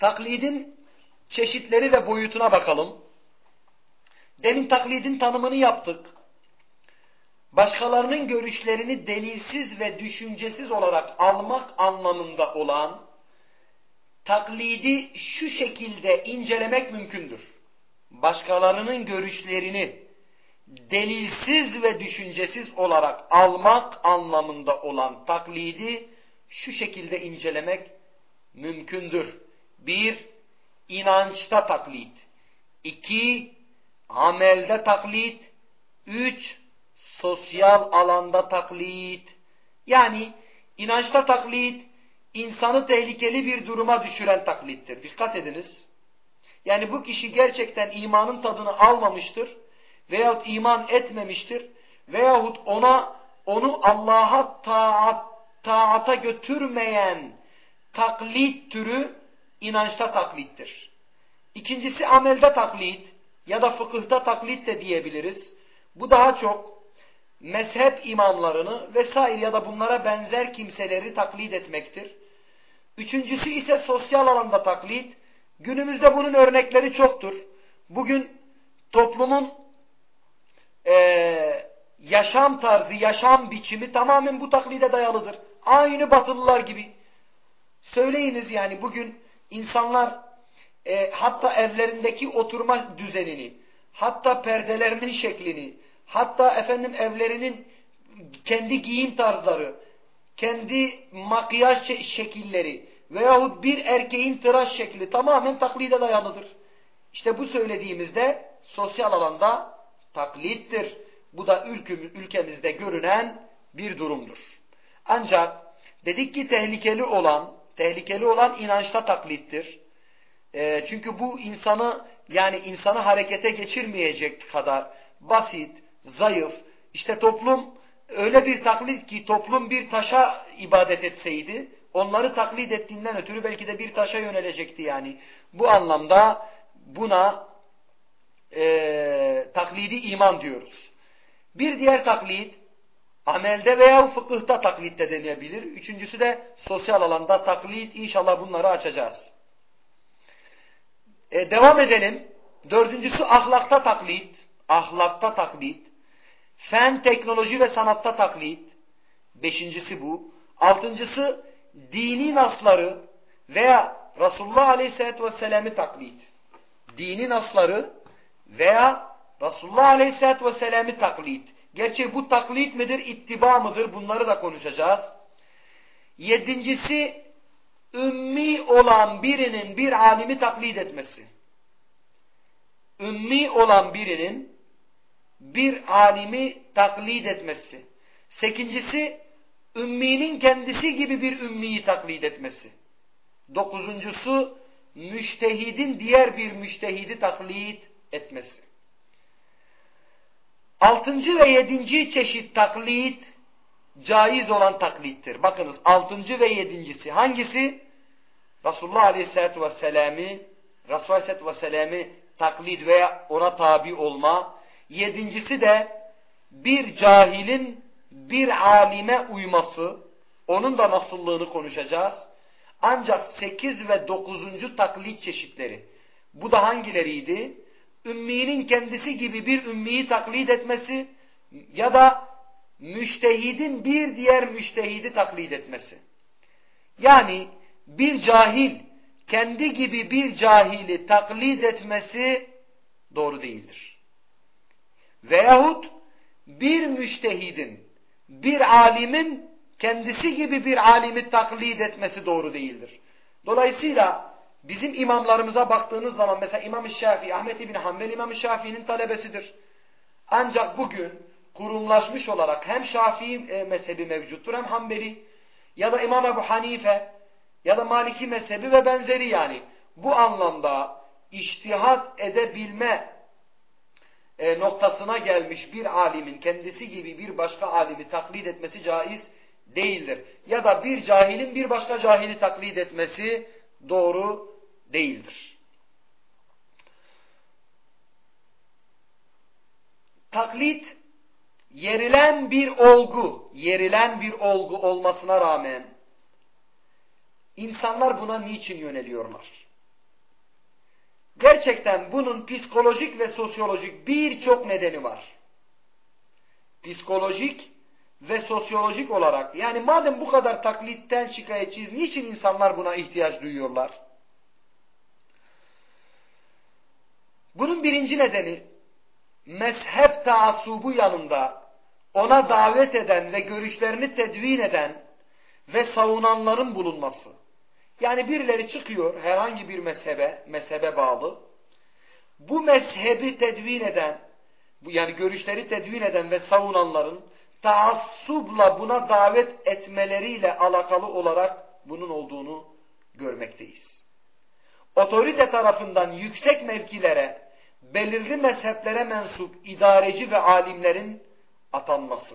taklidin çeşitleri ve boyutuna bakalım. Demin taklidin tanımını yaptık. Başkalarının görüşlerini delilsiz ve düşüncesiz olarak almak anlamında olan taklidi şu şekilde incelemek mümkündür. Başkalarının görüşlerini delilsiz ve düşüncesiz olarak almak anlamında olan taklidi şu şekilde incelemek mümkündür. Bir, inançta taklit. İki, amelde taklit. Üç, sosyal alanda taklit. Yani inançta taklit, insanı tehlikeli bir duruma düşüren taklittir. Dikkat ediniz. Yani bu kişi gerçekten imanın tadını almamıştır veyahut iman etmemiştir veyahut ona onu Allah'a taat, taata götürmeyen taklit türü inançta taklittir. İkincisi amelde taklit ya da fıkıhta taklit de diyebiliriz. Bu daha çok mezhep imamlarını vesaire ya da bunlara benzer kimseleri taklit etmektir. Üçüncüsü ise sosyal alanda taklit. Günümüzde bunun örnekleri çoktur. Bugün toplumun e, yaşam tarzı, yaşam biçimi tamamen bu taklide dayalıdır. Aynı batılılar gibi. Söyleyiniz yani bugün insanlar e, hatta evlerindeki oturma düzenini, hatta perdelerinin şeklini, hatta efendim evlerinin kendi giyim tarzları, kendi makyaj şekilleri veyahut bir erkeğin tıraş şekli tamamen taklide dayalıdır. İşte bu söylediğimizde sosyal alanda taklittir. Bu da ülkemizde görünen bir durumdur. Ancak dedik ki tehlikeli olan, tehlikeli olan inançta taklittir. E, çünkü bu insanı yani insanı harekete geçirmeyecek kadar basit, zayıf. İşte toplum öyle bir taklit ki toplum bir taşa ibadet etseydi onları taklit ettiğinden ötürü belki de bir taşa yönelecekti yani. Bu anlamda buna e, taklidi iman diyoruz. Bir diğer taklit amelde veya fıkıhta taklit de deneyebilir. Üçüncüsü de sosyal alanda taklit. İnşallah bunları açacağız. E, devam edelim. Dördüncüsü ahlakta taklit. Ahlakta taklit. Fen, teknoloji ve sanatta taklit. Beşincisi bu. Altıncısı dini nasları veya Resulullah Aleyhisselatü Vesselam'ı taklit. Dini nasları veya Resulullah Aleyhisselatü Vesselam'ı taklit. Gerçi bu taklit midir, ittiba mıdır bunları da konuşacağız. Yedincisi ümmi olan birinin bir alimi taklit etmesi. Ümmi olan birinin bir alimi taklit etmesi. Sekincisi ümminin kendisi gibi bir ümmiyi taklit etmesi. Dokuzuncusu müştehidin diğer bir müştehidi taklit etmesi. Altıncı ve yedinci çeşit taklit caiz olan taklittir. Bakınız altıncı ve yedincisi hangisi? Resulullah Aleyhisselatü Vesselam'ı Resulullah Aleyhisselatü Vesselam'ı taklit veya ona tabi olma. Yedincisi de bir cahilin bir alime uyması. Onun da nasıllığını konuşacağız. Ancak sekiz ve dokuzuncu taklit çeşitleri. Bu da hangileriydi? Ümminin kendisi gibi bir ümmiyi taklit etmesi ya da müştehidin bir diğer müştehidi taklit etmesi. Yani bir cahil kendi gibi bir cahili taklit etmesi doğru değildir. Veyahut bir müştehidin, bir alimin kendisi gibi bir alimi taklit etmesi doğru değildir. Dolayısıyla Bizim imamlarımıza baktığınız zaman mesela İmam-ı Şafii, Ahmet İbni Hanbel İmam-ı Şafii'nin talebesidir. Ancak bugün kurumlaşmış olarak hem Şafii e, mezhebi mevcuttur hem Hanbeli ya da İmam Ebu Hanife ya da Maliki mezhebi ve benzeri yani. Bu anlamda iştihat edebilme e, noktasına gelmiş bir alimin kendisi gibi bir başka alimi taklit etmesi caiz değildir. Ya da bir cahilin bir başka cahili taklit etmesi doğru değildir. Taklit yerilen bir olgu, yerilen bir olgu olmasına rağmen insanlar buna niçin yöneliyorlar? Gerçekten bunun psikolojik ve sosyolojik birçok nedeni var. Psikolojik ve sosyolojik olarak yani madem bu kadar taklitten şikayetçiyiz niçin insanlar buna ihtiyaç duyuyorlar? Bunun birinci nedeni mezhep taassubu yanında ona davet eden ve görüşlerini tedvin eden ve savunanların bulunması. Yani birileri çıkıyor herhangi bir mezhebe, mezhebe bağlı. Bu mezhebi tedvin eden, yani görüşleri tedvin eden ve savunanların taassubla buna davet etmeleriyle alakalı olarak bunun olduğunu görmekteyiz. Otorite tarafından yüksek mevkilere, belirli mezheplere mensup idareci ve alimlerin atanması.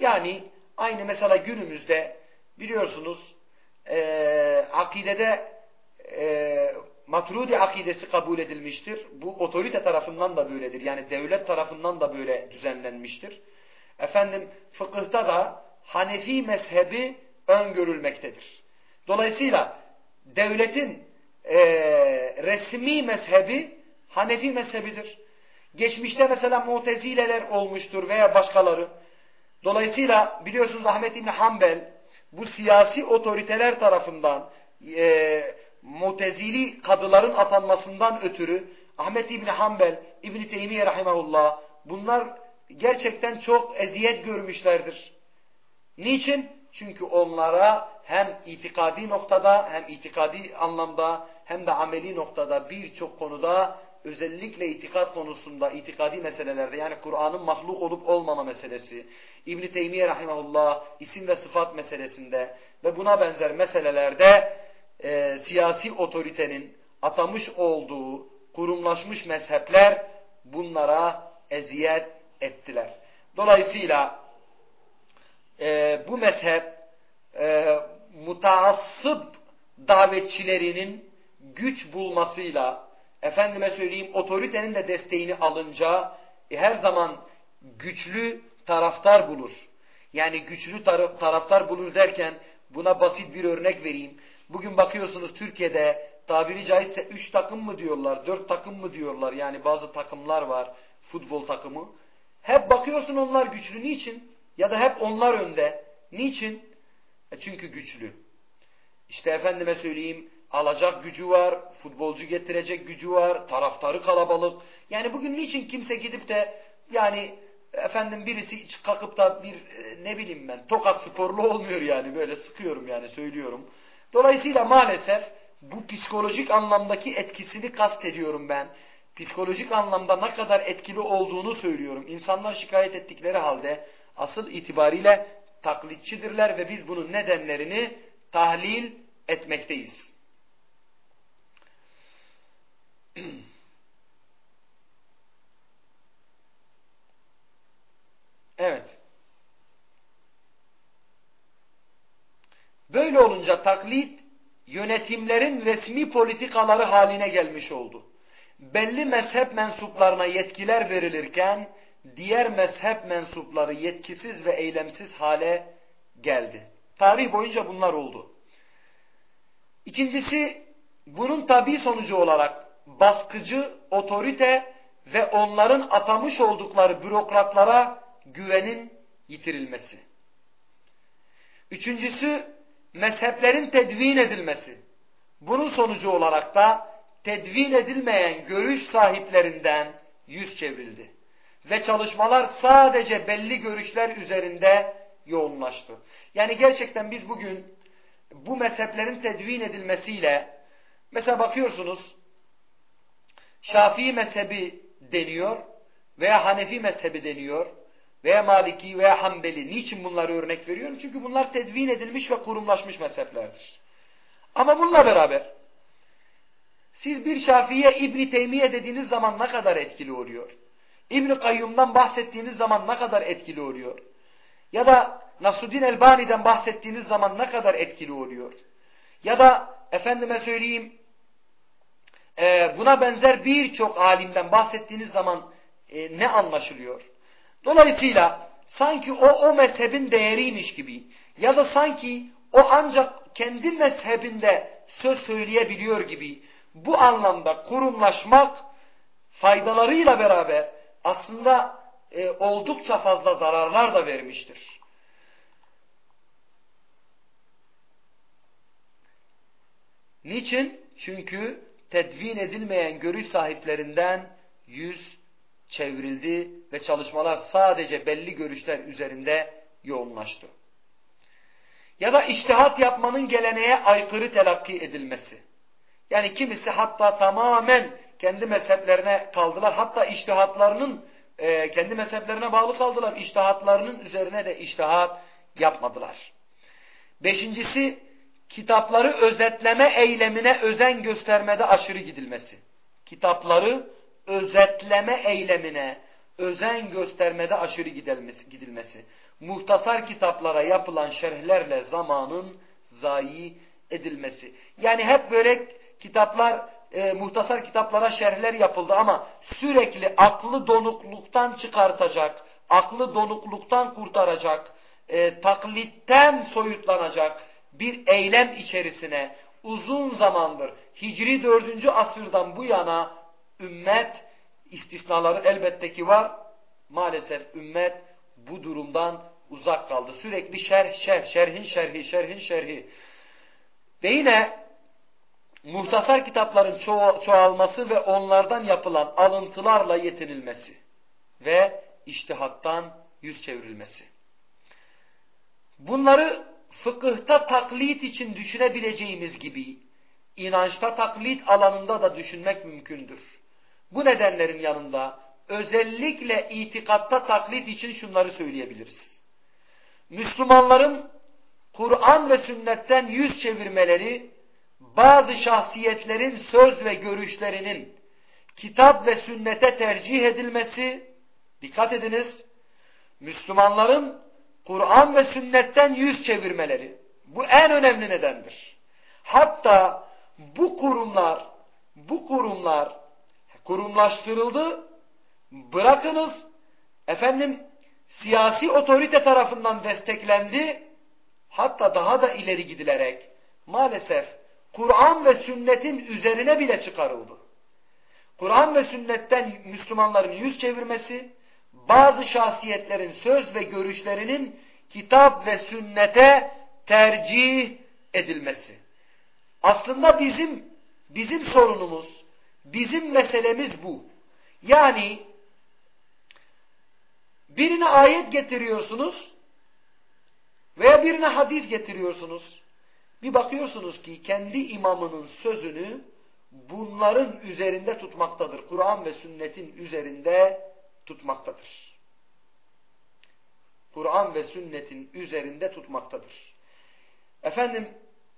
Yani aynı mesela günümüzde biliyorsunuz e, akidede e, matrudi akidesi kabul edilmiştir. Bu otorite tarafından da böyledir. Yani devlet tarafından da böyle düzenlenmiştir. Efendim fıkıhta da Hanefi mezhebi öngörülmektedir. Dolayısıyla devletin e, resmi mezhebi Hanefi mezhebidir. Geçmişte mesela mutezileler olmuştur veya başkaları. Dolayısıyla biliyorsunuz Ahmet İbni Hanbel bu siyasi otoriteler tarafından e, mutezili kadıların atanmasından ötürü Ahmet İbni Hanbel, İbni Teymiye Rahimahullah bunlar gerçekten çok eziyet görmüşlerdir. Niçin? Çünkü onlara hem itikadi noktada hem itikadi anlamda hem de ameli noktada birçok konuda özellikle itikat konusunda, itikadi meselelerde yani Kur'an'ın mahluk olup olmama meselesi, İbn-i Teymiye isim ve sıfat meselesinde ve buna benzer meselelerde e, siyasi otoritenin atamış olduğu kurumlaşmış mezhepler bunlara eziyet ettiler. Dolayısıyla e, bu mezhep e, mutaassıp davetçilerinin güç bulmasıyla efendime söyleyeyim otoritenin de desteğini alınca e, her zaman güçlü taraftar bulur. Yani güçlü tar taraftar bulur derken buna basit bir örnek vereyim. Bugün bakıyorsunuz Türkiye'de tabiri caizse üç takım mı diyorlar, dört takım mı diyorlar. Yani bazı takımlar var, futbol takımı. Hep bakıyorsun onlar güçlü. Niçin? Ya da hep onlar önde. Niçin? E çünkü güçlü. İşte efendime söyleyeyim alacak gücü var, futbolcu getirecek gücü var, taraftarı kalabalık. Yani bugün niçin kimse gidip de yani efendim birisi kalkıp da bir e, ne bileyim ben tokat sporlu olmuyor yani böyle sıkıyorum yani söylüyorum. Dolayısıyla maalesef bu psikolojik anlamdaki etkisini kastediyorum ben. Psikolojik anlamda ne kadar etkili olduğunu söylüyorum. İnsanlar şikayet ettikleri halde asıl itibariyle taklitçidirler ve biz bunun nedenlerini tahlil etmekteyiz. evet. Böyle olunca taklit yönetimlerin resmi politikaları haline gelmiş oldu. Belli mezhep mensuplarına yetkiler verilirken diğer mezhep mensupları yetkisiz ve eylemsiz hale geldi. Tarih boyunca bunlar oldu. İkincisi bunun tabi sonucu olarak baskıcı otorite ve onların atamış oldukları bürokratlara güvenin yitirilmesi. Üçüncüsü mezheplerin tedvin edilmesi. Bunun sonucu olarak da tedvin edilmeyen görüş sahiplerinden yüz çevrildi. Ve çalışmalar sadece belli görüşler üzerinde yoğunlaştı. Yani gerçekten biz bugün bu mezheplerin tedvin edilmesiyle mesela bakıyorsunuz Şafii mezhebi deniyor veya Hanefi mezhebi deniyor veya Maliki veya Hanbeli. Niçin bunları örnek veriyorum? Çünkü bunlar tedvin edilmiş ve kurumlaşmış mezheplerdir. Ama bununla beraber siz bir Şafii'ye İbni Teymiye dediğiniz zaman ne kadar etkili oluyor? İbni Kayyum'dan bahsettiğiniz zaman ne kadar etkili oluyor? Ya da Nasruddin Elbani'den bahsettiğiniz zaman ne kadar etkili oluyor? Ya da efendime söyleyeyim e, buna benzer birçok alimden bahsettiğiniz zaman e, ne anlaşılıyor? Dolayısıyla sanki o o mezhebin değeriymiş gibi ya da sanki o ancak kendi mezhebinde söz söyleyebiliyor gibi bu anlamda kurumlaşmak faydalarıyla beraber aslında e, oldukça fazla zararlar da vermiştir. Niçin? Çünkü tedvin edilmeyen görüş sahiplerinden yüz çevrildi ve çalışmalar sadece belli görüşler üzerinde yoğunlaştı. Ya da iştihat yapmanın geleneğe aykırı telakki edilmesi. Yani kimisi hatta tamamen kendi mezheplerine kaldılar. Hatta iştihatlarının e, kendi mezheplerine bağlı kaldılar. İştihatlarının üzerine de iştihat yapmadılar. Beşincisi kitapları özetleme eylemine özen göstermede aşırı gidilmesi. Kitapları özetleme eylemine özen göstermede aşırı gidilmesi. Muhtasar kitaplara yapılan şerhlerle zamanın zayi edilmesi. Yani hep böyle kitaplar, e, muhtasar kitaplara şerhler yapıldı ama sürekli aklı donukluktan çıkartacak, aklı donukluktan kurtaracak, e, taklitten soyutlanacak bir eylem içerisine uzun zamandır Hicri 4. asırdan bu yana ümmet istisnaları elbette ki var. Maalesef ümmet bu durumdan uzak kaldı. Sürekli şerh, şerh, şerhin şerhi, şerhin şerhi. Ve yine muhtasar kitapların ço çoğalması ve onlardan yapılan alıntılarla yetinilmesi ve iştihattan yüz çevrilmesi. Bunları fıkıhta taklit için düşünebileceğimiz gibi inançta taklit alanında da düşünmek mümkündür. Bu nedenlerin yanında özellikle itikatta taklit için şunları söyleyebiliriz. Müslümanların Kur'an ve sünnetten yüz çevirmeleri bazı şahsiyetlerin söz ve görüşlerinin kitap ve sünnete tercih edilmesi, dikkat ediniz, Müslümanların Kur'an ve sünnetten yüz çevirmeleri, bu en önemli nedendir. Hatta bu kurumlar, bu kurumlar kurumlaştırıldı, bırakınız, efendim siyasi otorite tarafından desteklendi, hatta daha da ileri gidilerek maalesef Kur'an ve sünnetin üzerine bile çıkarıldı. Kur'an ve sünnetten Müslümanların yüz çevirmesi, bazı şahsiyetlerin söz ve görüşlerinin kitap ve sünnete tercih edilmesi. Aslında bizim bizim sorunumuz, bizim meselemiz bu. Yani birine ayet getiriyorsunuz veya birine hadis getiriyorsunuz. Bir bakıyorsunuz ki kendi imamının sözünü bunların üzerinde tutmaktadır. Kur'an ve sünnetin üzerinde tutmaktadır. Kur'an ve sünnetin üzerinde tutmaktadır. Efendim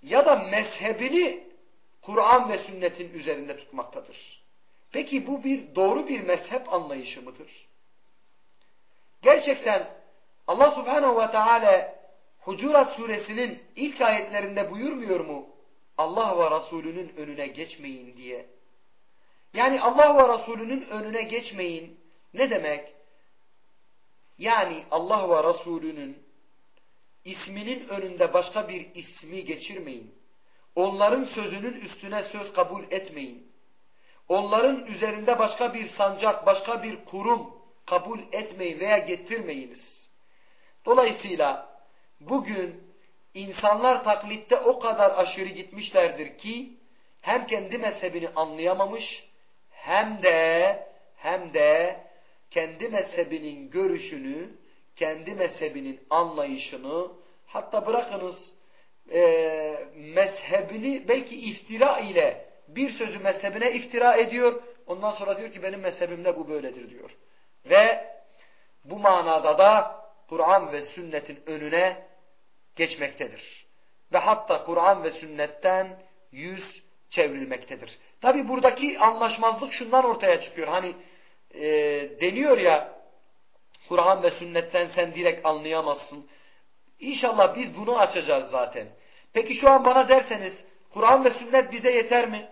ya da mezhebini Kur'an ve sünnetin üzerinde tutmaktadır. Peki bu bir doğru bir mezhep anlayışı mıdır? Gerçekten Allah subhanehu ve teala Hucurat suresinin ilk ayetlerinde buyurmuyor mu? Allah ve Resulünün önüne geçmeyin diye. Yani Allah ve Resulünün önüne geçmeyin ne demek? Yani Allah ve Resulünün isminin önünde başka bir ismi geçirmeyin. Onların sözünün üstüne söz kabul etmeyin. Onların üzerinde başka bir sancak, başka bir kurum kabul etmeyin veya getirmeyiniz. Dolayısıyla bugün insanlar taklitte o kadar aşırı gitmişlerdir ki hem kendi mezhebini anlayamamış hem de hem de kendi mezhebinin görüşünü, kendi mezhebinin anlayışını hatta bırakınız e, mezhebini belki iftira ile bir sözü mezhebine iftira ediyor. Ondan sonra diyor ki benim mezhebimde bu böyledir diyor. Ve bu manada da Kur'an ve sünnetin önüne geçmektedir. Ve hatta Kur'an ve sünnetten yüz çevrilmektedir. Tabi buradaki anlaşmazlık şundan ortaya çıkıyor. Hani e, deniyor ya Kur'an ve sünnetten sen direkt anlayamazsın. İnşallah biz bunu açacağız zaten. Peki şu an bana derseniz Kur'an ve sünnet bize yeter mi?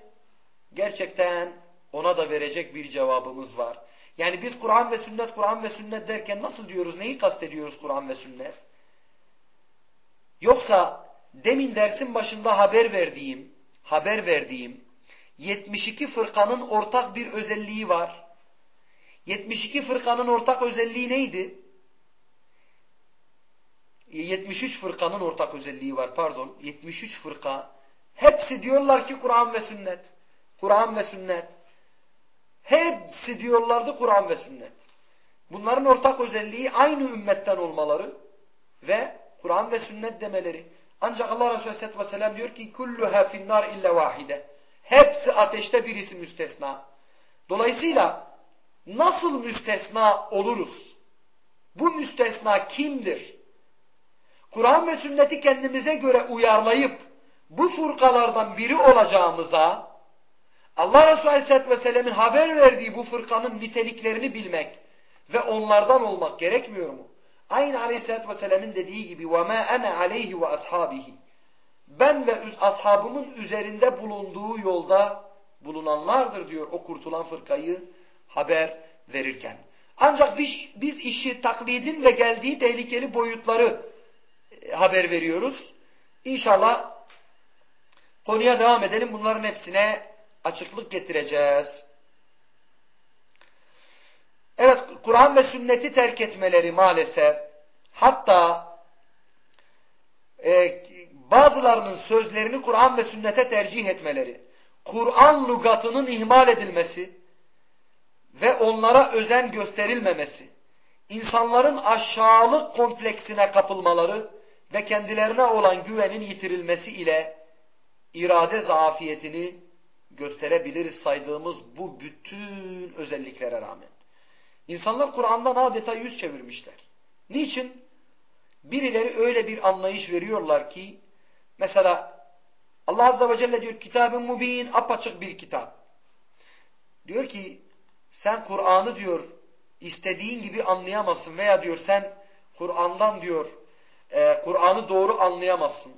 Gerçekten ona da verecek bir cevabımız var. Yani biz Kur'an ve sünnet, Kur'an ve sünnet derken nasıl diyoruz? Neyi kastediyoruz Kur'an ve sünnet? Yoksa demin dersin başında haber verdiğim haber verdiğim 72 fırkanın ortak bir özelliği var. 72 fırkanın ortak özelliği neydi? 73 fırkanın ortak özelliği var pardon. 73 fırka. Hepsi diyorlar ki Kur'an ve sünnet. Kur'an ve sünnet. Hepsi diyorlardı Kur'an ve sünnet. Bunların ortak özelliği aynı ümmetten olmaları ve Kur'an ve sünnet demeleri. Ancak Allah Resulü Aleyhisselatü Vesselam diyor ki kulluha finnar illa vahide. Hepsi ateşte birisi müstesna. Dolayısıyla nasıl müstesna oluruz? Bu müstesna kimdir? Kur'an ve sünneti kendimize göre uyarlayıp bu fırkalardan biri olacağımıza Allah Resulü Aleyhisselatü Vesselam'ın haber verdiği bu fırkanın niteliklerini bilmek ve onlardan olmak gerekmiyor mu? Aynı Aleyhisselatü Vesselam'ın dediği gibi وَمَا أَنَا عَلَيْهِ وَأَصْحَابِهِ Ben ve ashabımın üzerinde bulunduğu yolda bulunanlardır diyor o kurtulan fırkayı haber verirken. Ancak biz, biz işi taklidin ve geldiği tehlikeli boyutları e, haber veriyoruz. İnşallah konuya devam edelim. Bunların hepsine açıklık getireceğiz. Evet, Kur'an ve sünneti terk etmeleri maalesef hatta e, bazılarının sözlerini Kur'an ve sünnete tercih etmeleri, Kur'an lugatının ihmal edilmesi ve onlara özen gösterilmemesi, insanların aşağılık kompleksine kapılmaları ve kendilerine olan güvenin yitirilmesi ile irade zafiyetini gösterebiliriz saydığımız bu bütün özelliklere rağmen. İnsanlar Kur'an'dan adeta yüz çevirmişler. Niçin? Birileri öyle bir anlayış veriyorlar ki mesela Allah Azze ve Celle diyor kitabın mubin apaçık bir kitap. Diyor ki sen Kur'an'ı diyor istediğin gibi anlayamazsın veya diyor sen Kur'an'dan diyor e, Kur'an'ı doğru anlayamazsın.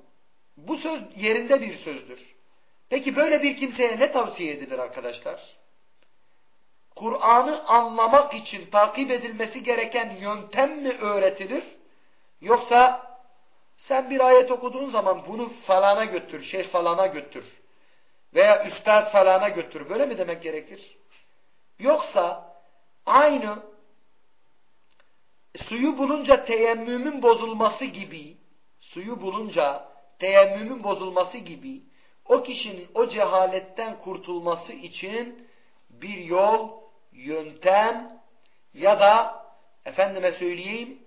Bu söz yerinde bir sözdür. Peki böyle bir kimseye ne tavsiye edilir arkadaşlar? Kur'an'ı anlamak için takip edilmesi gereken yöntem mi öğretilir? Yoksa sen bir ayet okuduğun zaman bunu falana götür, şeyh falana götür veya üstad falana götür. Böyle mi demek gerekir? Yoksa aynı suyu bulunca teyemmümün bozulması gibi suyu bulunca teyemmümün bozulması gibi o kişinin o cehaletten kurtulması için bir yol yöntem ya da efendime söyleyeyim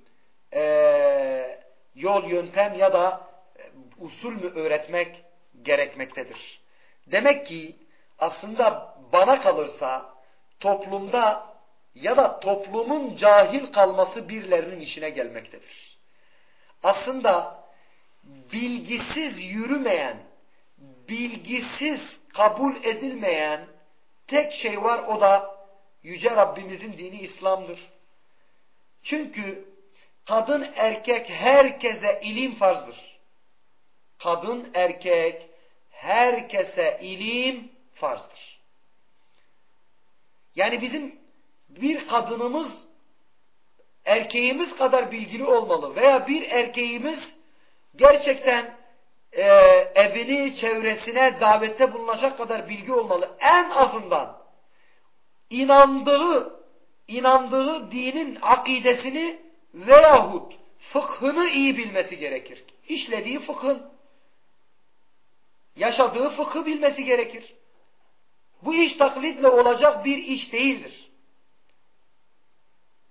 e, yol yöntem ya da e, usul mü öğretmek gerekmektedir. Demek ki aslında bana kalırsa toplumda ya da toplumun cahil kalması birilerinin işine gelmektedir. Aslında bilgisiz yürümeyen, bilgisiz kabul edilmeyen tek şey var o da Yüce Rabbimizin dini İslam'dır. Çünkü kadın erkek herkese ilim farzdır. Kadın erkek herkese ilim farzdır. Yani bizim bir kadınımız erkeğimiz kadar bilgili olmalı veya bir erkeğimiz gerçekten e, evini, çevresine davette bulunacak kadar bilgi olmalı. En azından inandığı inandığı dinin akidesini veyahut fıkhını iyi bilmesi gerekir. İşlediği fıkhın yaşadığı fıkhı bilmesi gerekir. Bu iş taklitle olacak bir iş değildir.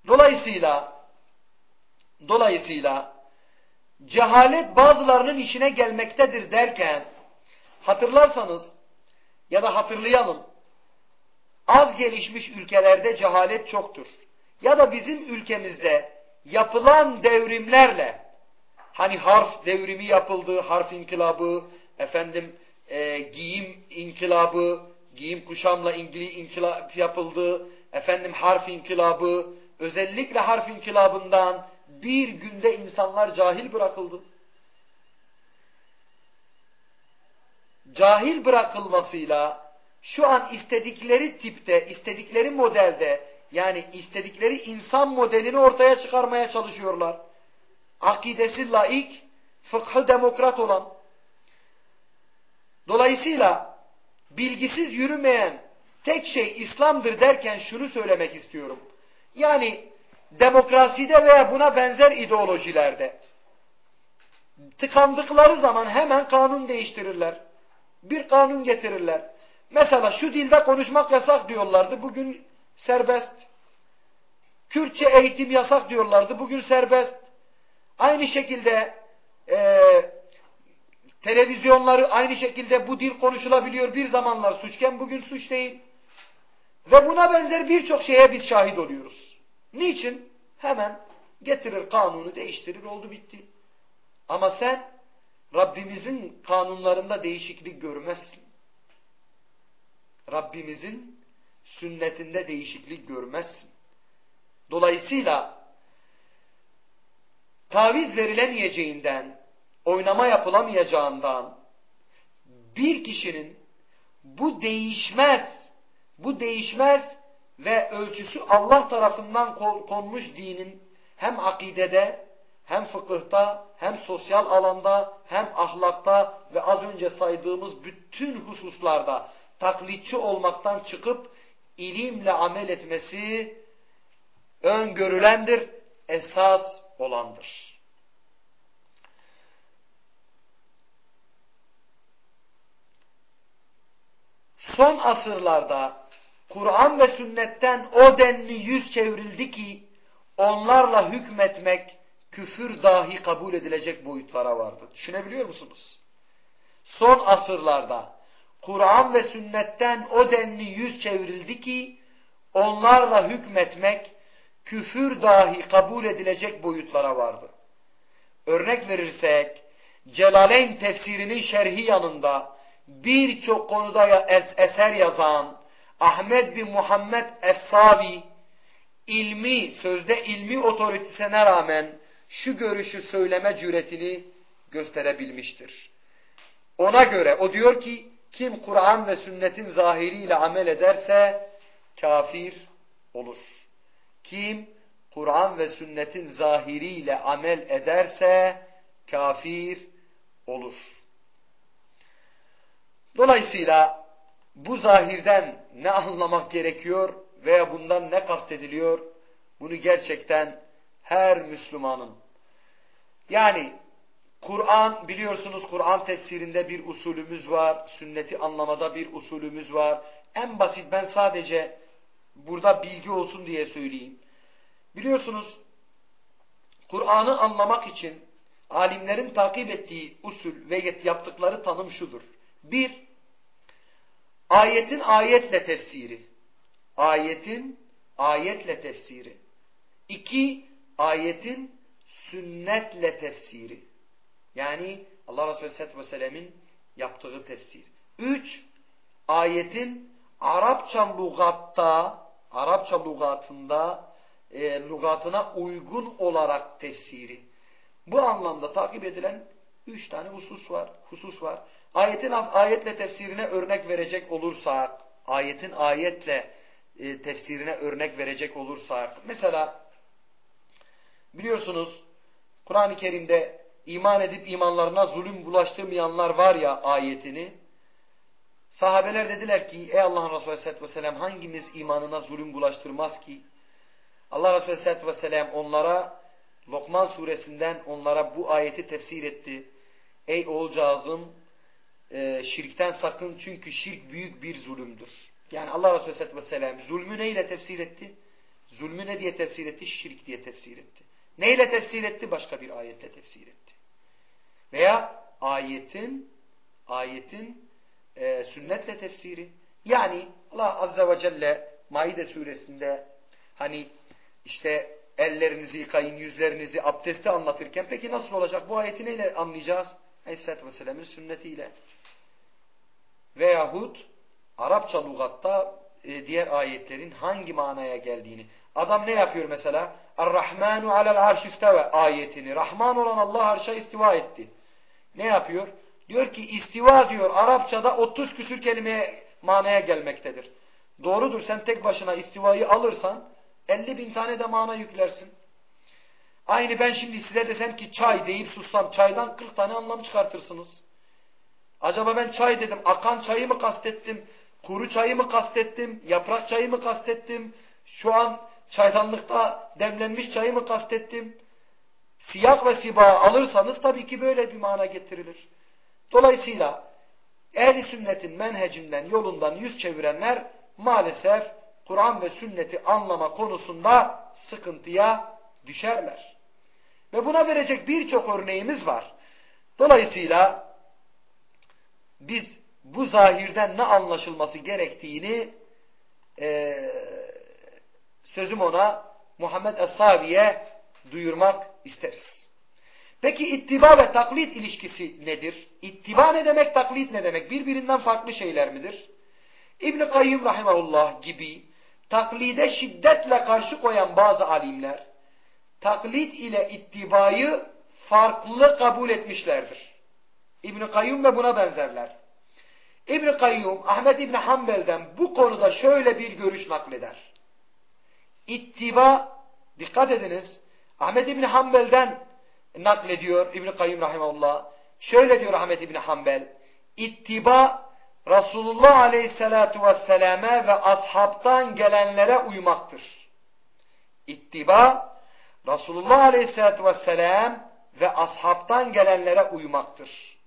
Dolayısıyla dolayısıyla cehalet bazılarının işine gelmektedir derken hatırlarsanız ya da hatırlayalım Az gelişmiş ülkelerde cehalet çoktur. Ya da bizim ülkemizde yapılan devrimlerle hani harf devrimi yapıldı, harf inkılabı, efendim e, giyim inkılabı, giyim kuşamla ilgili inkılap yapıldı, efendim harf inkılabı, özellikle harf inkılabından bir günde insanlar cahil bırakıldı. Cahil bırakılmasıyla şu an istedikleri tipte, istedikleri modelde yani istedikleri insan modelini ortaya çıkarmaya çalışıyorlar. Akidesi laik, fıkhı demokrat olan Dolayısıyla bilgisiz yürümeyen tek şey İslam'dır derken şunu söylemek istiyorum. Yani demokraside veya buna benzer ideolojilerde tıkandıkları zaman hemen kanun değiştirirler. Bir kanun getirirler. Mesela şu dilde konuşmak yasak diyorlardı. Bugün serbest. Kürtçe eğitim yasak diyorlardı. Bugün serbest. Aynı şekilde e, televizyonları aynı şekilde bu dil konuşulabiliyor. Bir zamanlar suçken bugün suç değil. Ve buna benzer birçok şeye biz şahit oluyoruz. Niçin? Hemen getirir kanunu değiştirir oldu bitti. Ama sen Rabbimizin kanunlarında değişiklik görmezsin. Rabbimizin sünnetinde değişiklik görmezsin. Dolayısıyla taviz verilemeyeceğinden, oynama yapılamayacağından bir kişinin bu değişmez, bu değişmez ve ölçüsü Allah tarafından konmuş dinin hem akidede, hem fıkıhta, hem sosyal alanda, hem ahlakta ve az önce saydığımız bütün hususlarda taklitçi olmaktan çıkıp ilimle amel etmesi öngörülendir, esas olandır. Son asırlarda Kur'an ve sünnetten o denli yüz çevrildi ki onlarla hükmetmek küfür dahi kabul edilecek boyutlara vardı. Düşünebiliyor musunuz? Son asırlarda Kur'an ve sünnetten o denli yüz çevrildi ki onlarla hükmetmek küfür dahi kabul edilecek boyutlara vardı. Örnek verirsek Celaleyn tefsirinin şerhi yanında birçok konuda eser yazan Ahmet bin Muhammed Es-Savi ilmi, sözde ilmi otoritesine rağmen şu görüşü söyleme cüretini gösterebilmiştir. Ona göre o diyor ki kim Kur'an ve sünnetin zahiriyle amel ederse kafir olur. Kim Kur'an ve sünnetin zahiriyle amel ederse kafir olur. Dolayısıyla bu zahirden ne anlamak gerekiyor veya bundan ne kastediliyor? Bunu gerçekten her Müslümanın yani Kur'an biliyorsunuz Kur'an tefsirinde bir usulümüz var. Sünneti anlamada bir usulümüz var. En basit ben sadece burada bilgi olsun diye söyleyeyim. Biliyorsunuz Kur'an'ı anlamak için alimlerin takip ettiği usul ve yaptıkları tanım şudur. Bir, ayetin ayetle tefsiri. Ayetin ayetle tefsiri. İki, ayetin sünnetle tefsiri. Yani Allah Resulü Aleyhisselatü Vesselam'ın yaptığı tefsir. Üç, ayetin Arapça lugatta, Arapça lugatında, e, lugatına uygun olarak tefsiri. Bu anlamda takip edilen üç tane husus var. Husus var. Ayetin ayetle tefsirine örnek verecek olursak, ayetin ayetle e, tefsirine örnek verecek olursak, mesela biliyorsunuz Kur'an-ı Kerim'de iman edip imanlarına zulüm bulaştırmayanlar var ya ayetini. Sahabeler dediler ki ey Allah'ın Resulü Aleyhisselatü Vesselam hangimiz imanına zulüm bulaştırmaz ki? Allah Resulü Aleyhisselatü Vesselam onlara Lokman suresinden onlara bu ayeti tefsir etti. Ey oğulcağızım e, şirkten sakın çünkü şirk büyük bir zulümdür. Yani Allah Resulü Aleyhisselatü Vesselam zulmü neyle tefsir etti? Zulmü ne diye tefsir etti? Şirk diye tefsir etti. Neyle tefsir etti? Başka bir ayetle tefsir etti. Veya ayetin ayetin e, sünnetle tefsiri. Yani Allah Azze ve Celle Maide suresinde hani işte ellerinizi yıkayın, yüzlerinizi abdesti anlatırken peki nasıl olacak? Bu ayeti neyle anlayacağız? Aleyhisselatü Vesselam'ın sünnetiyle. Veyahut Arapça lugatta e, diğer ayetlerin hangi manaya geldiğini. Adam ne yapıyor mesela? Er-Rahmanu alel arş isteve ayetini. Rahman olan Allah arşa istiva etti. Ne yapıyor? Diyor ki istiva diyor Arapçada 30 küsür kelimeye manaya gelmektedir. Doğrudur sen tek başına istivayı alırsan 50 bin tane de mana yüklersin. Aynı ben şimdi size desem ki çay deyip sussam çaydan 40 tane anlam çıkartırsınız. Acaba ben çay dedim, akan çayı mı kastettim, kuru çayı mı kastettim, yaprak çayı mı kastettim, şu an çaydanlıkta demlenmiş çayı mı kastettim? Siyah ve siba alırsanız tabii ki böyle bir mana getirilir. Dolayısıyla ehli sünnetin menhecinden, yolundan yüz çevirenler maalesef Kur'an ve sünneti anlama konusunda sıkıntıya düşerler. Ve buna verecek birçok örneğimiz var. Dolayısıyla biz bu zahirden ne anlaşılması gerektiğini e, sözüm ona Muhammed Es-Savi'ye duyurmak isteriz. Peki ittiba ve taklit ilişkisi nedir? İttiba ne demek, taklit ne demek? Birbirinden farklı şeyler midir? İbn-i Kayyum Rahimahullah gibi taklide şiddetle karşı koyan bazı alimler, taklit ile ittibayı farklı kabul etmişlerdir. İbn-i Kayyum ve buna benzerler. İbn-i Kayyum, Ahmet İbn Hanbel'den bu konuda şöyle bir görüş nakleder. İttiba, dikkat ediniz, Ahmet İbn Hanbel'den naklediyor İbn Kayyum rahimehullah. Şöyle diyor Ahmet İbn Hanbel, ittiba Resulullah Aleyhisselatü Vesselam'e ve ashabtan gelenlere uymaktır. İttiba Resulullah Aleyhisselatü Vesselam ve ashabtan gelenlere uymaktır.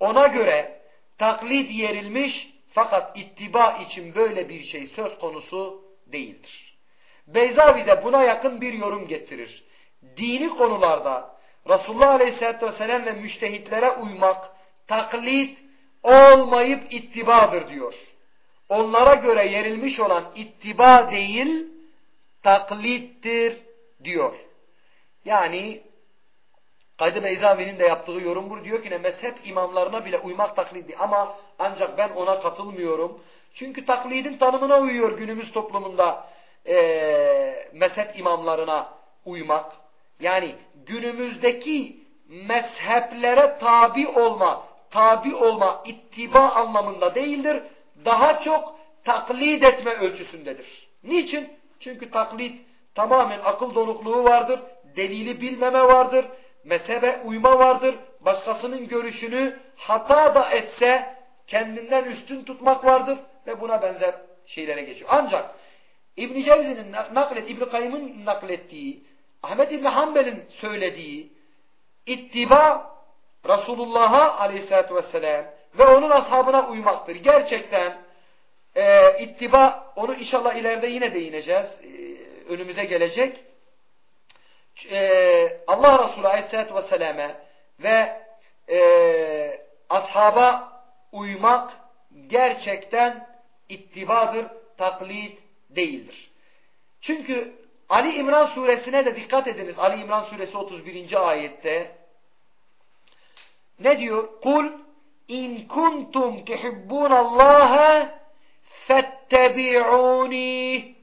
Ona göre taklit yerilmiş fakat ittiba için böyle bir şey söz konusu değildir. Beyzavi de buna yakın bir yorum getirir. Dini konularda Resulullah Aleyhisselatü Vesselam ve müştehitlere uymak, taklit olmayıp ittibadır diyor. Onlara göre yerilmiş olan ittiba değil, taklittir diyor. Yani Kaydı Beyzavi'nin de yaptığı yorum bu. Diyor ki ne mezhep imamlarına bile uymak taklidi ama ancak ben ona katılmıyorum. Çünkü taklidin tanımına uyuyor günümüz toplumunda e, mezhep imamlarına uymak. Yani günümüzdeki mezheplere tabi olma, tabi olma ittiba anlamında değildir. Daha çok taklit etme ölçüsündedir. Niçin? Çünkü taklit tamamen akıl donukluğu vardır, delili bilmeme vardır, mezhebe uyma vardır, başkasının görüşünü hata da etse kendinden üstün tutmak vardır ve buna benzer şeylere geçiyor. Ancak İbn Cevzi'nin naklet, İbn Kayyım'ın naklettiği, Ahmet İbn Hanbel'in söylediği ittiba Resulullah'a aleyhissalatü vesselam ve onun ashabına uymaktır. Gerçekten e, ittiba, onu inşallah ileride yine değineceğiz. E, önümüze gelecek. E, Allah Resulü aleyhissalatü vesselam'e ve e, ashaba uymak gerçekten ittibadır, taklit değildir. Çünkü Ali İmran suresine de dikkat ediniz. Ali İmran suresi 31. ayette ne diyor? Kul in kuntum tuhibbunallaha fettebi'uni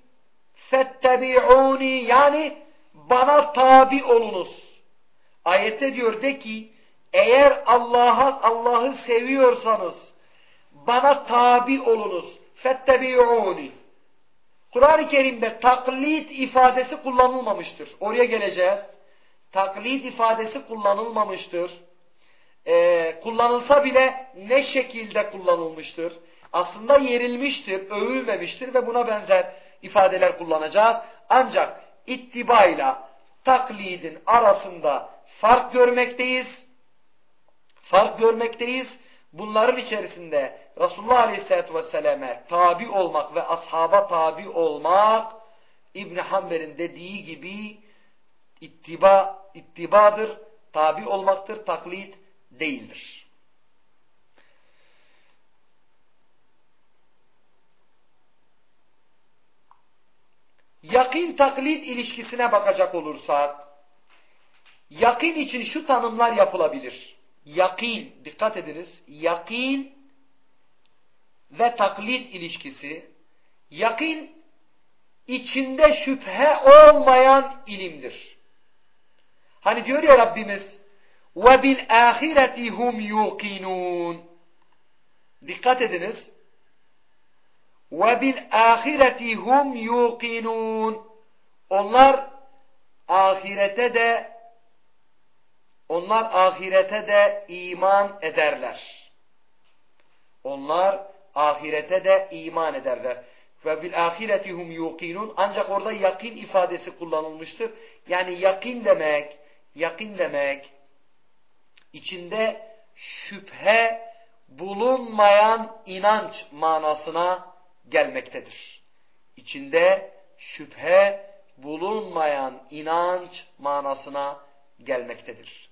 fettebi'uni yani bana tabi olunuz. Ayette diyor de ki eğer Allah'a Allah'ı seviyorsanız bana tabi olunuz. Fettebi'uni Kur'an-ı Kerim'de taklit ifadesi kullanılmamıştır. Oraya geleceğiz. Taklit ifadesi kullanılmamıştır. Ee, kullanılsa bile ne şekilde kullanılmıştır? Aslında yerilmiştir, övülmemiştir ve buna benzer ifadeler kullanacağız. Ancak ittibayla taklidin arasında fark görmekteyiz. Fark görmekteyiz. Bunların içerisinde Resulullah Aleyhisselatü Vesselam'e tabi olmak ve ashaba tabi olmak İbn Hanbel'in dediği gibi ittiba, ittibadır, tabi olmaktır, taklit değildir. Yakin taklit ilişkisine bakacak olursak, yakin için şu tanımlar yapılabilir. Yakin, dikkat ediniz, yakin ve taklit ilişkisi, yakin içinde şüphe olmayan ilimdir. Hani diyor ya Rabbimiz ve bil ahireti hum. Dikkat ediniz. Ve bil ahireti hum. Onlar ahirete de onlar ahirete de iman ederler. Onlar ahirete de iman ederler. Ve bil ahiretihum yuqinun. Ancak orada yakin ifadesi kullanılmıştır. Yani yakin demek, yakin demek içinde şüphe bulunmayan inanç manasına gelmektedir. İçinde şüphe bulunmayan inanç manasına gelmektedir.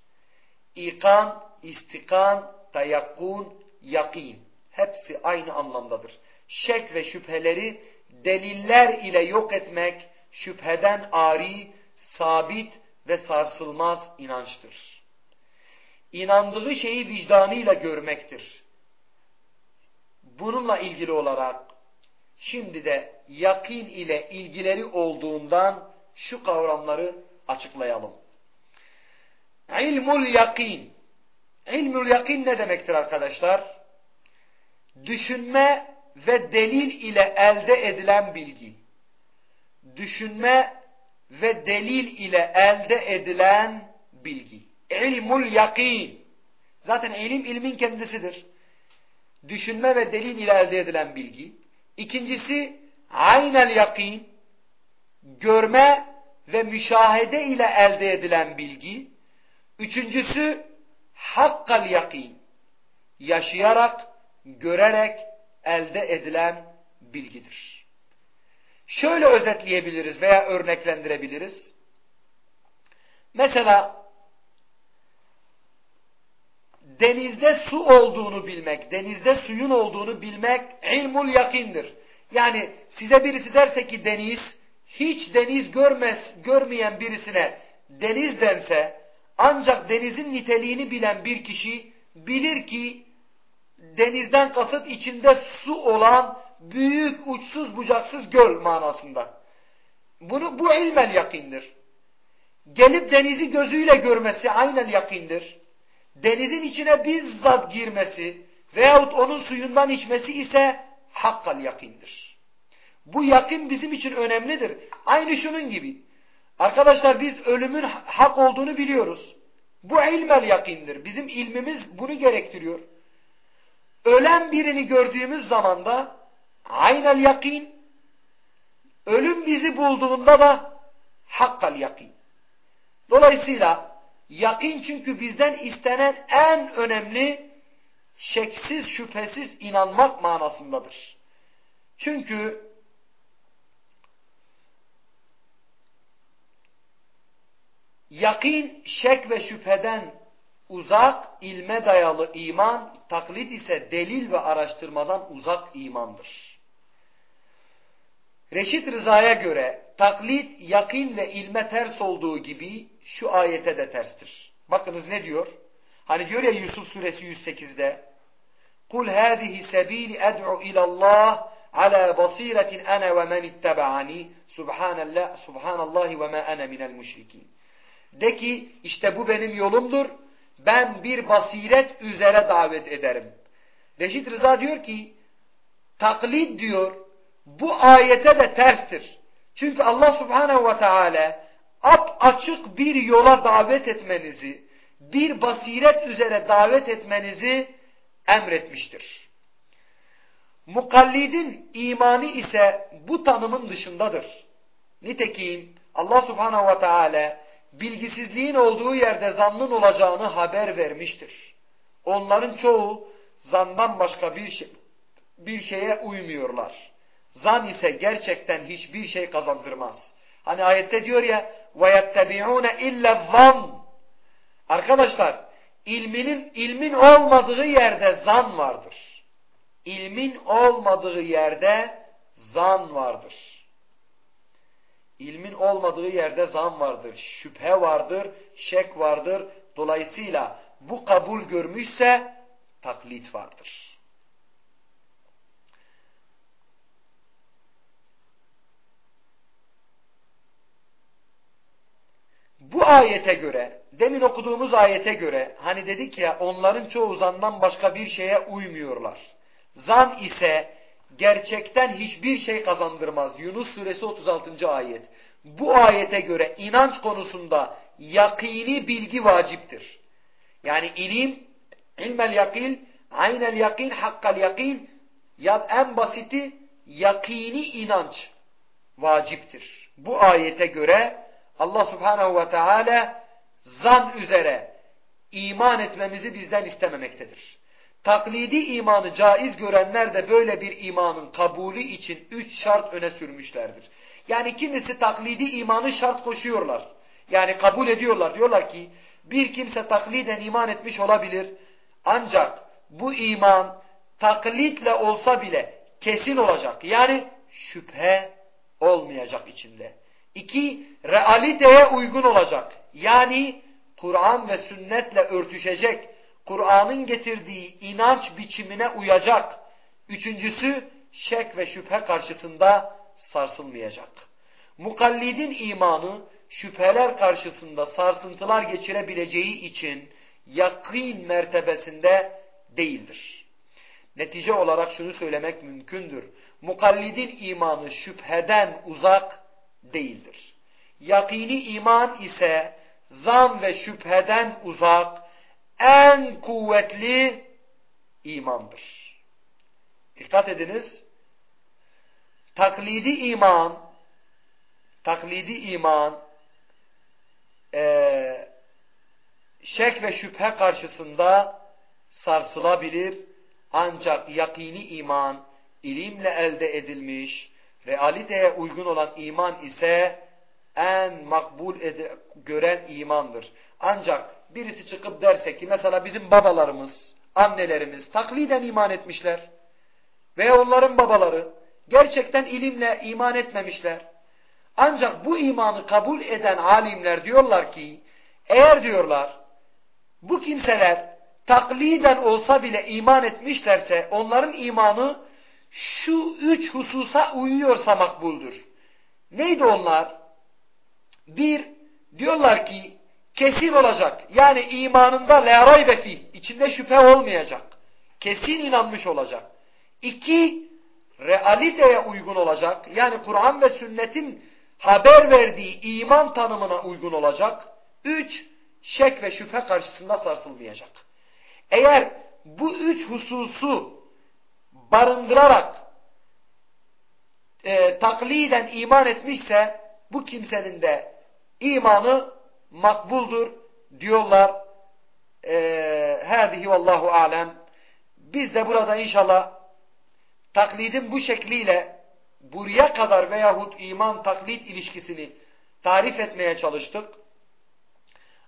İkan, istikan, tayakkun, yakin hepsi aynı anlamdadır. Şek ve şüpheleri deliller ile yok etmek şüpheden ari, sabit ve sarsılmaz inançtır. İnandığı şeyi vicdanıyla görmektir. Bununla ilgili olarak şimdi de yakin ile ilgileri olduğundan şu kavramları açıklayalım. İlmul yakin. İlmul yakin ne demektir arkadaşlar? Düşünme ve delil ile elde edilen bilgi. Düşünme ve delil ile elde edilen bilgi. İlmul yakin. Zaten ilim ilmin kendisidir. Düşünme ve delil ile elde edilen bilgi. İkincisi aynel yakin. Görme ve müşahede ile elde edilen bilgi. Üçüncüsü hakkal yakin. Yaşayarak, görerek elde edilen bilgidir. Şöyle özetleyebiliriz veya örneklendirebiliriz. Mesela denizde su olduğunu bilmek, denizde suyun olduğunu bilmek ilmul yakindir. Yani size birisi derse ki deniz, hiç deniz görmez, görmeyen birisine deniz dense, ancak denizin niteliğini bilen bir kişi bilir ki denizden kasıt içinde su olan büyük uçsuz bucaksız göl manasında. Bunu bu ilmel yakindir. Gelip denizi gözüyle görmesi aynen yakindir. Denizin içine bizzat girmesi veyahut onun suyundan içmesi ise hakkal yakindir. Bu yakin bizim için önemlidir. Aynı şunun gibi. Arkadaşlar biz ölümün hak olduğunu biliyoruz. Bu ilmel yakindir. Bizim ilmimiz bunu gerektiriyor. Ölen birini gördüğümüz zaman da aynel yakin, ölüm bizi bulduğunda da hakkal yakin. Dolayısıyla yakin çünkü bizden istenen en önemli şeksiz şüphesiz inanmak manasındadır. Çünkü yakin şek ve şüpheden uzak, ilme dayalı iman, taklit ise delil ve araştırmadan uzak imandır. Reşit Rıza'ya göre taklit, yakin ve ilme ters olduğu gibi şu ayete de terstir. Bakınız ne diyor? Hani diyor ya Yusuf suresi 108'de Kul hâzihi sebîli ed'u ilallah ala basiratin ana ve men ittaba'ani subhanallah subhanallahi ve ma ana minel müşrikin. De ki işte bu benim yolumdur ben bir basiret üzere davet ederim. Reşit Rıza diyor ki taklit diyor bu ayete de terstir. Çünkü Allah subhanehu ve teala ap açık bir yola davet etmenizi, bir basiret üzere davet etmenizi emretmiştir. Mukallidin imanı ise bu tanımın dışındadır. Nitekim Allah subhanehu ve teala bilgisizliğin olduğu yerde zannın olacağını haber vermiştir. Onların çoğu zandan başka bir, şey, bir şeye uymuyorlar. Zan ise gerçekten hiçbir şey kazandırmaz. Hani ayette diyor ya وَيَتَّبِعُونَ اِلَّا zan. Arkadaşlar ilminin ilmin olmadığı yerde zan vardır. İlmin olmadığı yerde zan vardır. İlmin olmadığı yerde zan vardır, şüphe vardır, şek vardır. Dolayısıyla bu kabul görmüşse taklit vardır. Bu ayete göre, demin okuduğumuz ayete göre, hani dedik ya onların çoğu zandan başka bir şeye uymuyorlar. Zan ise gerçekten hiçbir şey kazandırmaz. Yunus suresi 36. ayet. Bu ayete göre inanç konusunda yakini bilgi vaciptir. Yani ilim, ilmel yakil Aynel yakin, hakkal yakin ya en basiti yakini inanç vaciptir. Bu ayete göre Allah subhanehu ve teala zan üzere iman etmemizi bizden istememektedir. Taklidi imanı caiz görenler de böyle bir imanın kabulü için üç şart öne sürmüşlerdir. Yani kimisi taklidi imanı şart koşuyorlar. Yani kabul ediyorlar. Diyorlar ki bir kimse takliden iman etmiş olabilir. Ancak bu iman taklitle olsa bile kesin olacak. Yani şüphe olmayacak içinde. İki, realiteye uygun olacak. Yani Kur'an ve sünnetle örtüşecek. Kur'an'ın getirdiği inanç biçimine uyacak. Üçüncüsü, şek ve şüphe karşısında sarsılmayacak. Mukallidin imanı, şüpheler karşısında sarsıntılar geçirebileceği için yakîn mertebesinde değildir. Netice olarak şunu söylemek mümkündür. Mukallidin imanı şüpheden uzak değildir. Yakini iman ise zan ve şüpheden uzak en kuvvetli imandır. Dikkat ediniz. Taklidi iman taklidi iman e, şek ve şüphe karşısında sarsılabilir ancak yakini iman ilimle elde edilmiş realiteye uygun olan iman ise en makbul gören imandır. Ancak birisi çıkıp derse ki mesela bizim babalarımız, annelerimiz takliden iman etmişler veya onların babaları gerçekten ilimle iman etmemişler. Ancak bu imanı kabul eden alimler diyorlar ki eğer diyorlar bu kimseler takliden olsa bile iman etmişlerse onların imanı şu üç hususa uyuyorsa makbuldür. Neydi onlar? Bir, diyorlar ki kesin olacak. Yani imanında la raybe fi, içinde şüphe olmayacak. Kesin inanmış olacak. İki, realiteye uygun olacak. Yani Kur'an ve sünnetin haber verdiği iman tanımına uygun olacak. Üç, şek ve şüphe karşısında sarsılmayacak. Eğer bu üç hususu barındırarak e, takliden iman etmişse bu kimsenin de imanı makbuldur diyorlar. E, hâzihi vallahu alem. Biz de burada inşallah taklidin bu şekliyle buraya kadar veyahut iman taklit ilişkisini tarif etmeye çalıştık.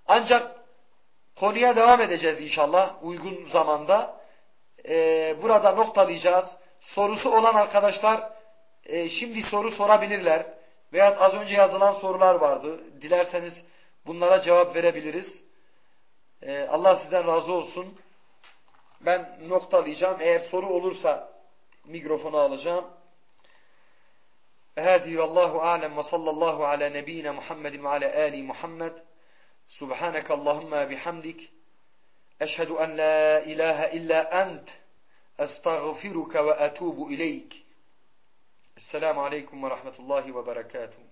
Ancak konuya devam edeceğiz inşallah uygun zamanda. Ee, burada noktalayacağız. Sorusu olan arkadaşlar e, şimdi soru sorabilirler. Veyahut az önce yazılan sorular vardı. Dilerseniz bunlara cevap verebiliriz. Ee, Allah sizden razı olsun. Ben noktalayacağım. Eğer soru olursa mikrofonu alacağım. هذه والله أعلم وصلى الله على نبينا محمد وعلى آل محمد سبحانك اللهم بحمدك أشهد أن لا إله إلا أنت أستغفرك وأتوب إليك السلام عليكم ورحمة الله وبركاته